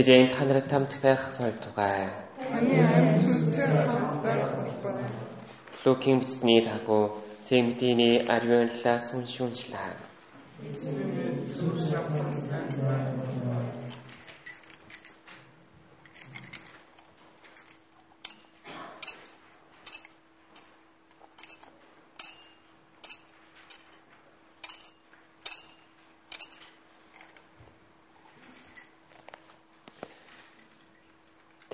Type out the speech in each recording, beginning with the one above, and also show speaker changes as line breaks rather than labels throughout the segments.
Эзэн та нарт хамт байх
болтугай. Амийн амьсгалтай хамт байх болтугай.
Лукийн бичсний дагуу Сэмтиний ариунлаас уншууллаа. Эзэн сүнслэг хамт байх.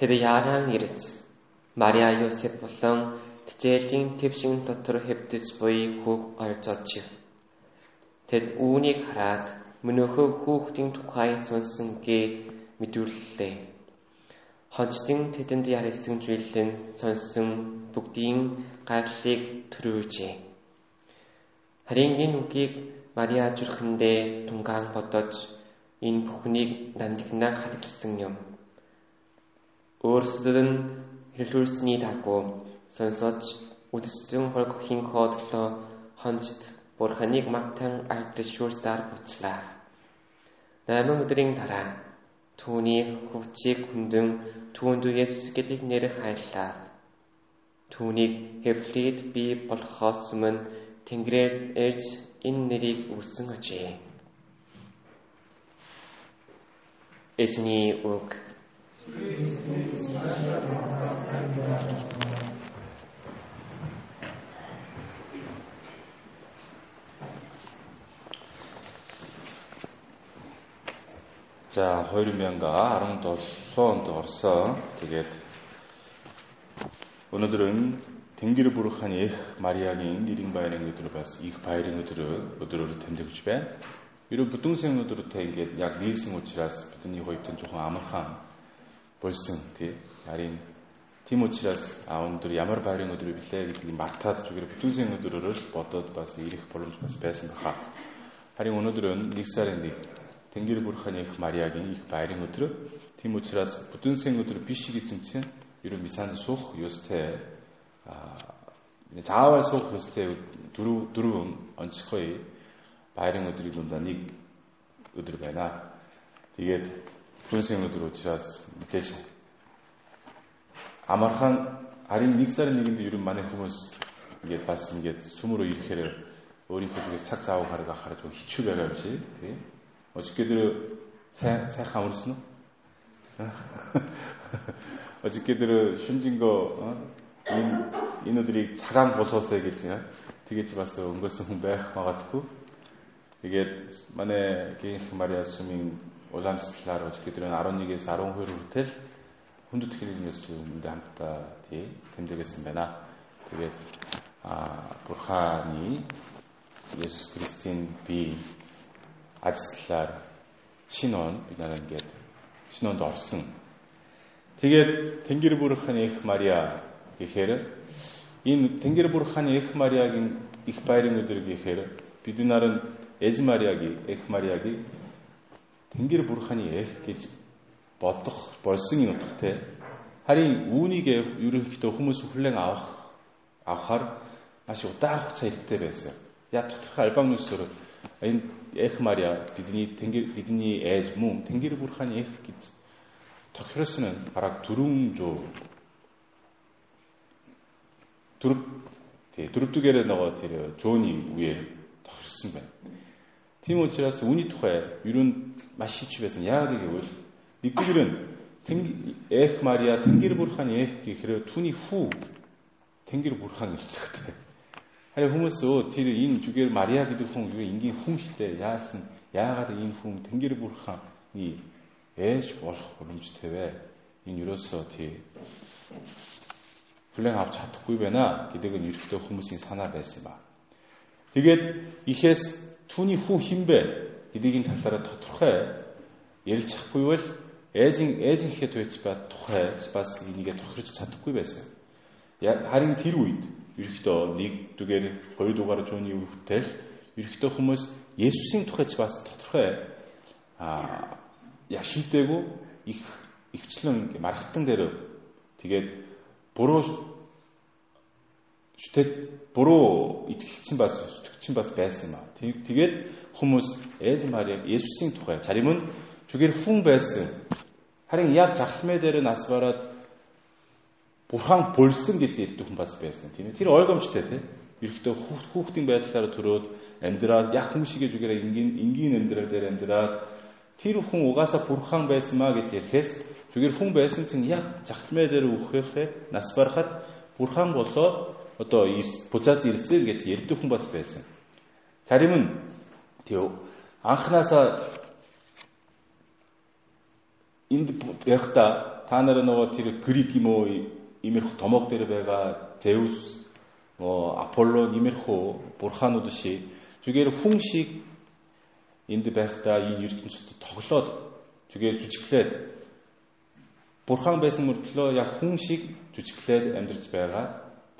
Тэд яаран ирж Мариа Йосеф болон тэжээлийн твшин дотор хэвдэж буй хүүг олж Тэд үүнийг хараад мөнөөхөө хүүхдийн тухай сонсонгээ мэдүүллээ. Хончдын тэдэнд ярисан зүйлэн сонсон бүгдийн гайхлыг төрөөжээ. Харин энэ үгийг Мариа зүрхэндээ тунгаан бодож энэ бүхнийг нандинаа халгилсан юм. Өөрсдөд нь хэлүүлсний дагуу сонсож үдссэн холгохийн коодлоо хонцд бурханыг магтан альдшуурсаар буцлаа. Намын өдрийн дараа түүний хувцсыг хүндэн түүнд Есүс гэдэг нэр хайлаа. Түүнийг хэвлээд би болохоос өмнө Тэнгэрээр ирж энэ нэрийг өгсөн ажээ. Эзний үг
За 2017 онд орсон. Тэгээд өнөөдр은 Тэнгэр бүрхэн эх Мариагийн нэгэн байрын өдөр бас их байрын өдөр өдрөөр тэмдэглэж байна. Ерөө бүдүүн сэн өдрөдөө ингээд яг нийлсэн учраас бидний хувьд нь жоохон амархан болсон тий. Харин тийм учраас а өндөр ямар баярын өдөр билээ гэдгийг мартаад зүгээр бүдүүнсэн өдрөөр л бодоод бас ирэх боломж бас байсан баха. Харин өнөөдөр нэг сарын нэг Тэнгэр бүрхэн их Мариагийн их баярын өдөр. Тийм учраас бүдүүнсэн өдөр биш гэсэн чинь ерөө мисанд суух ёстой а заавал суух ёстой дөрөв дөрөв онцгой баярын өдрийн дундаа нэг өдөр байна. Тэгээд бүдүүнсэн өдөр учраас мэдээж амархан харин нэг сарын нэгэнд ерөн манай хүмүүс ингээд бас ингээд сүмрөө ирэхээр өөрийнхөө зүгээс цаг заав гаргах харж хичүү байгаа юм шиг тийм 어저께들 새, 새 가물었어? 어저께들 쉰진 거, 어? 인, 이너들이 자강 보소서 겠지 되겠지 봤어. 온 것은 매 와가지고. 이게, 만에, 게 말이야, 수밍, улаанчлаар үз гэдрэн 11-ээс 12 хүртэл хүнд итгэлийн нөөцийн өмнөд хамтдаа тий тэмдэглэсэн байна. Тэгээд а бурханы Есүс Христийн би ажлаар шинэ он бид нараа ингээд шинэ онд орсон. Тэгээд Тэнгэр бүрхэн их Мариа гэхээр энэ Тэнгэр бурханы их Мариагийн их байрын өдөр гэхээр бид нараа Эз Мариагийн их Мариагийн Тэнгэр бурханы эх гэж бодох болсон юм утгатай. Харин үүнийг ерөнхийдөө хүмүүс хүлээн авах авахар маш удаах цайлттай байсан. Яг тодорхой альбомнусөр энэ эх Мария бидний тэнгэр бидний ээж мөн тэнгэр бурханы эх гэж тохирсон нь бараг 400 дөрөв тий дөрөвдүгээр нөгөө тэр жөөний үе тохирсон байна. Тийм учраас үүний тухай ерөн маш хич байсан. Яагаад гэвэл нэгдүгээр нь эх Мария тэнгэр бүрхэн эх гэхээр түүний хүү тэнгэр бүрхэн ирчихтэй. Харин хүмүүс өө тэр энэ зүгээр Мариа гэдэг хүн юу энгийн хүн штэ яасан яагаад энэ хүн Тэнгэр бурханы ээж болох боломжтой вэ? Энэ юусоо тий хүлээн авч чадахгүй байна гэдэг нь ерөөхдөө хүмүүсийн санаа байсан ба. Тэгээд ихээс түүний хүн хинбэ гэдгийг талаараа тодорхой ярилж чадахгүй бол ээжин ээжин гэхэд байж ба тухай бас энийгээ тохирч чадахгүй байсан. Харин тэр үед ерөөхдөө нэг дугаар, хоёр дугаар зууны үедэл ерөөхдөө хүмүүс Есүсийн тухайч бас тодорхой а яг шийдээгүй их ихчлэн мархтан дээр тэгээд буруу 주택 буруу итгэгч бас зүтгэгч бас байсан аа. Тэгээд хүмүүс ээж Мариаг Есүсийн тухай зарим нь зүгээр хүн байсан. Харин яг захалмай дээр нас бараад бурхан булсан гэж ярьдаг хүн бас байсан. Тийм ээ. Тэр ойлгомжтой тийм. Ерхдөө хүүхдийн байдлаараа төрөөд амьдраад яг хүн шигээ зүгээр энгийн энгийн амьдрал дээр амьдраад тэр хүн угаасаа бурхан байсан маа гэж ярихээс зүгээр хүн байсан чинь яг захалмай дээр үхэхээ нас барахад бурхан болоод одоо буцаад ирсэн гэж ярьдаг хүн бас байсан. Зарим нь тэг анханасаа энд байхдаа та нараа нөгөө тэр грек юм уу иймэрхүү томог дээр байгаа Зеус 뭐 아폴론 иймэрхүү бурханууд шиг зүгээр хүн шиг энд байхдаа энэ ертөнцид тоглоод зүгээр жүжиглээд бурхан байсан мөртлөө яг хүн шиг жүжиглээд амьдарч байгаа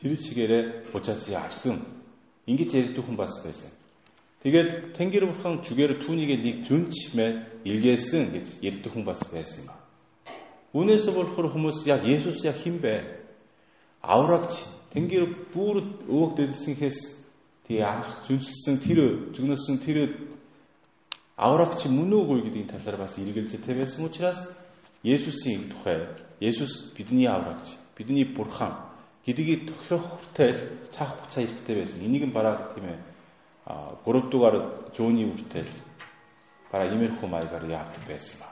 тэр чигээрээ буцаас явсан ингэж ярьдаг хүн бас байсан. Тэгээд Тэнгэр бурхан жүгээр түүнийг нэг зүнчмэ илгээсэн гэж ярьдаг хүн бас байсан юм. Үүнээс болохоор хүмүүс яг Есүс яг хин бэ? Аврагч Тэнгэр бүр өөгдөлсөнхээс тий анх зүнчилсэн тэр зүгнөсөн тэр аврагч мөн үгүй гэдгийг талаар бас эргэлзээ тавьсан учраас Есүсийн тухай Есүс бидний аврагч, бидний бурхан гэдгийг тохирох хүртэл цаах хугацаа хэрэгтэй байсан. Энийг нь бараг тийм ээ а 3 дугаар зууны үртэл бараг иймэрхүү маягаар яадаг байсан ба.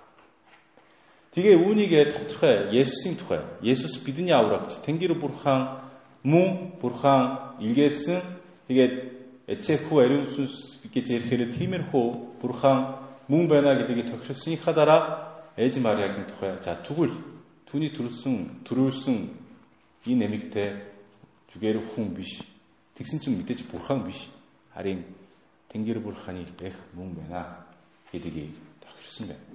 Тэгээ үүнийгээ тодорхой Есүсийн тухай Есүс бидний аврагч Тэнгэр бурхан мөн бурхан илгээсэн тэгээд эцэхүү ариун сүнс гэж ярихээр тиймэрхүү бурхан мөн байна гэдгийг тохирсныхаа дараа ээж Мариагийн тухай за тэгвэл түүний төрүүлсэн төрүүлсэн энэ эмэгтэй зүгээр хүн биш. Тэгсэн чинь мэдээж бурхан биш. Харин Тэнгэр бурханы эх мөн байна гэдгийг тохирсон байна.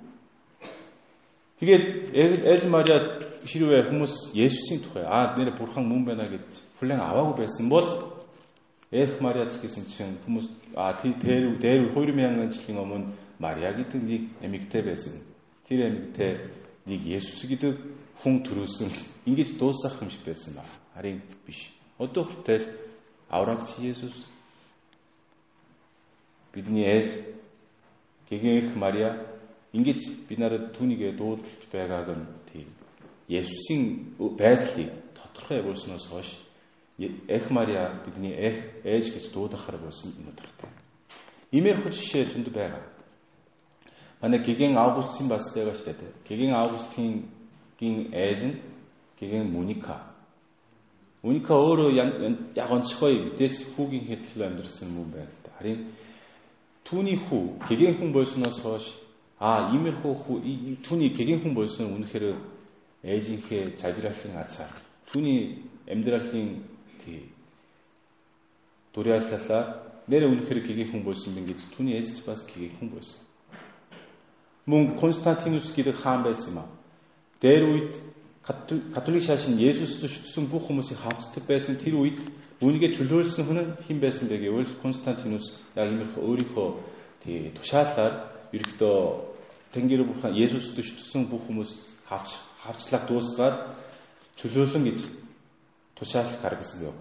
Тэгээд Ээж Мариа хэрвээ хүмүүс Есүсийн тухай аа нэр бурхан мөн байна гэж хүлээн аваагүй байсан бол Эх Мариач гэсэн чинь хүмүүс аа тэр дээр 2000 жилийн өмнө Мариа гэдэг нэг эмэгтэй байсан. Тэр эмэгтэй нэг Есүс гэдэг хүн төрүүлсэн ингэж дуусах юм шиг байсан ба. Харин биш. Одоо хүртэл аврагч Есүс бидний ээж гэгэнх Мариа ингэж бид нарыг түүнийгээ дуудаж байгааг нь тийм Есүсийн байдлыг тодорхой явуулсноос хойш эх Мариа бидний эх ээж гэж дуудахаар болсон өнөдөртэй. Имэрхүү жишээ зөнд байгаа. Манай гэгэн Августин бас байгаа шүү дээ. Гэгэн Августин гийн ээж нь гэгэн Муника. Муника өөрөө яг онцгой мэдээж хүүгийн хэдлэл амьдэрсэн хүн байна л да. Харин түүний хүү гэгэн хүн болсноос хойш а иймэрхүү хүү түүний гэгэн хүн болсон үнэхээр ээжийнхээ загираалын ацаар түүний амьдралын тий дуриаллалаа нэр үнэхээр гэгэн хүн болсон юм гэж түүний ээж бас гэгэн хүн болсон. Мөн Константинус гэдэг хаан байсан юм аа. Дээр үед католик шашин Есүсд шүтсэн бүх хүмүүсийг хавцдаг байсан тэр үед үүнийгээ чөлөөлсөн хүн хэн байсан бэ гэвэл Константинус яг иймэрхүү өөрийнхөө тий тушаалаар ерөөдөө Тэнгэр бурхан Есүсд шүтсэн бүх хүмүүс хавч хавцлаг дуусгаад чөлөөлөн гэж тушаал гаргасан юм.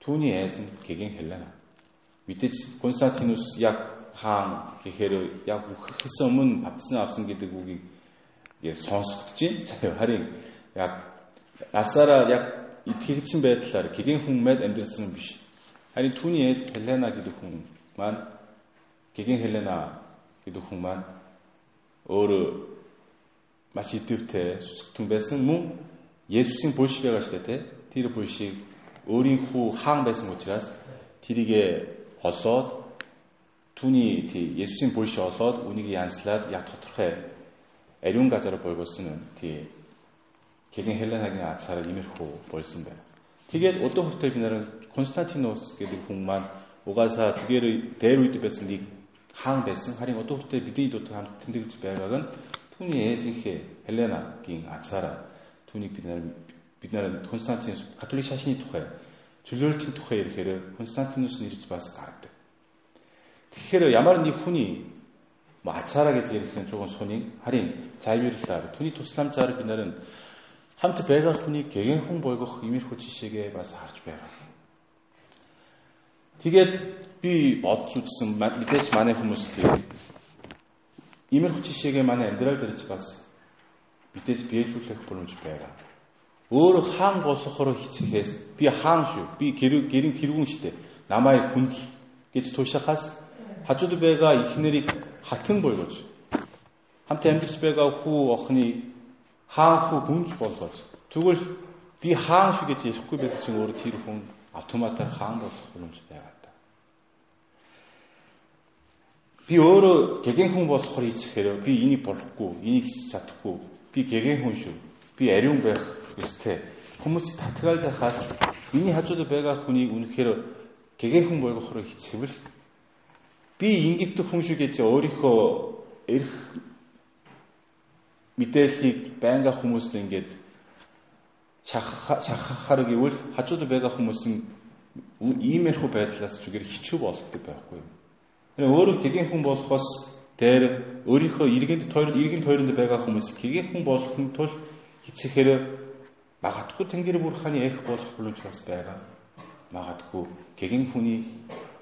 Түүний айз нь гэгэн Хелена. Мэдээж Константинус яг хаан гэхээр яг үхэхээс өмнө батсан авсан гэдэг үгийг сонсогдож байна. Харин яг насаараа яг итгэгчин байдлаар гэгэн хүн мэд амьдрсан биш. Харин түүний ээж Хелена гэдэг хүн маань гэгэн Хелена гэдэг хүн маань өөр маш идэвхтэй сүсгтэн байсан мөн Есүсийн булш байгаа шүү дээ. Тэр булшийг өөрийнхөө хаан байсан учраас тэрийг олоод түүний Есүсийн булш олоод үнийг янслаад яг тодорхой ариун газараа болгосон тий гэгэн 헬레나гийн 아차를 이메코 벌쓴다. тэгээд 어떤 호텔 비나는 콘스탄티노스 гэдэг хүн маань угаасаа түгээр дээр үйд байсан нэг хаан байсан. харин одоо хүртэл бидний дот хамт тэмдэглэж байгааг нь түүний ээжийнхээ 헬레나гийн 아차라 түүнийг бид нараа бид нараа 콘스탄티누스 католик шашны тухай чөлөөлтийн тухай ирэхээр 콘스탄티누с нэрж бас гардаг. Тэгэхээр ямар нэг хүний 마차라 гэж ярих нь 조금 손이 харин 자유일라 түүний тусламжаар бид нар은 хамт байгаа хүний гэгэн хүн болгох имерхүү жишээгээ бас харж байгаа. Тэгээд би бодж үзсэн мэдээж манай хүмүүстэй иймэрхүү жишээгээ манай амьдрал дээр ч бас мэдээж биелүүлэх боломж байгаа. Өөр хаан болохоро хичээхээс би хаан шүү. Би гэрийн тэргүүн штэ. Намайг хүндэл гэж туушахаас хажууд байгаа их нэрийг хатан болгож хамт амьдарч байгаа хүү охины хаан хүү хүнж болгож тэгвэл би хаан шүү гэж ярихгүй байсан чинь өөрөө тэр хүн автоматар хаан болох боломж байгаа. Би өөрөө гэгэн хүн болохоор ийцэхээр би энийг болохгүй, энийг хийж чадахгүй. Би гэгэн хүн шүү. Би ариун байх ёстой. Хүмүүс татгаалж байхаас миний хажууд байгаа хүнийг үнэхээр гэгэн хүн болгохоор хичээвэл би ингэдэг хүн шүү гэж өөрийнхөө эрх мэдээллийг байнга хүмүүст ингээд шахахаар гэвэл хажууд байгаа хүмүүс нь иймэрхүү байдлаас зүгээр хичүү болдог байхгүй юу? Өөрөө гэгэн хүн болохоос дээр өөрийнхөө иргэнд тойронд иргэн тойронд байгаа хүмүүс гэгэн хүн болохын тулд хичээхээр магадгүй Тэнгэр бурханы эх болох боломж бас байгаа. Магадгүй гэгэн хүний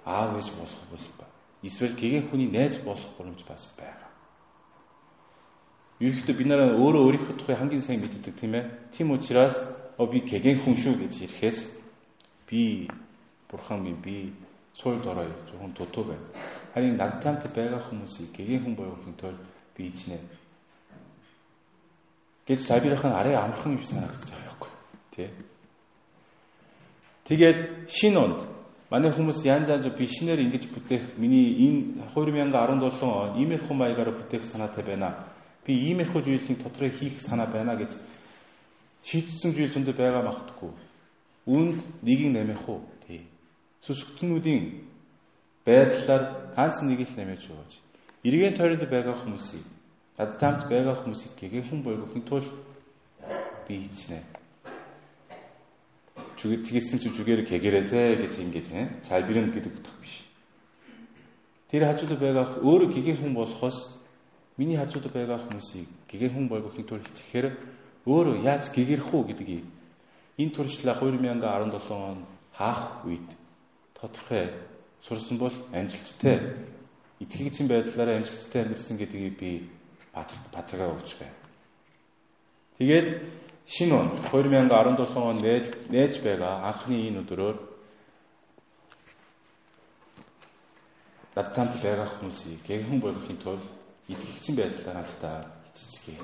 аав ээж болох бас байна. Эсвэл гэгэн хүний найз болох боломж бас байгаа. Ерөнхийдөө бид нараа өөрөө өөрийнхөө тухай хамгийн сайн мэддэг тийм ээ. Тийм учраас оо би гэгэн хүн шүү гэж ирэхээс би бурхан минь би суулд орой зөвхөн дутуу байна. Харин надтай байгаа хүмүүсийг гэгийн хүн болгохын тулд би ичнэ. Гэж сабирхан арай амархан юм санагдаж байгаа байхгүй тий. Тэгээд шинэ онд манай хүмүүс янз янз би шинээр ингэж бүтээх миний энэ 2017 он иймэрхүү маягаар бүтээх санаатай байна. Би иймэрхүү зүйлийг дотроо хийх санаа байна гэж шийдсэн зүйл зөндөө байгаа магтгүй. Үүнд нэгийг нэмэх үү? Тий. Сүсгтнүүдийн байдлаар ганц нэг л нэмэж өгөөч. Иргэн тойронд байгаа хүмүүсийг надтай байгаа хүмүүсийг гэгээ хүн болгохын тулд би хийцнэ. Жүгээр тгийсэн чи жүгээр гэгэрээсэ гэж ингэж цайбирэн гэдэг утга биш. Тэр хажууд байгаа өөрөө гэгээ хүн болохоос миний хажууд байгаа хүмүүсийг гэгээ хүн болгохын тулд хичээхээр өөрөө яаж гэгэрэх үү гэдгийг энэ туршлага 2017 он хаах үед тодорхой сурсан бол амжилттай итгэгчийн байдлаараа амжилттай амьдсан гэдгийг би батаргаа өгч байна. Тэгээд шинэ он 2017 он нээж байгаа анхны энэ өдрөөр надтай байгаа хүмүүсийг гэгхэн болгохын тулд итгэгчийн байдлаараа надтай ичцгээе.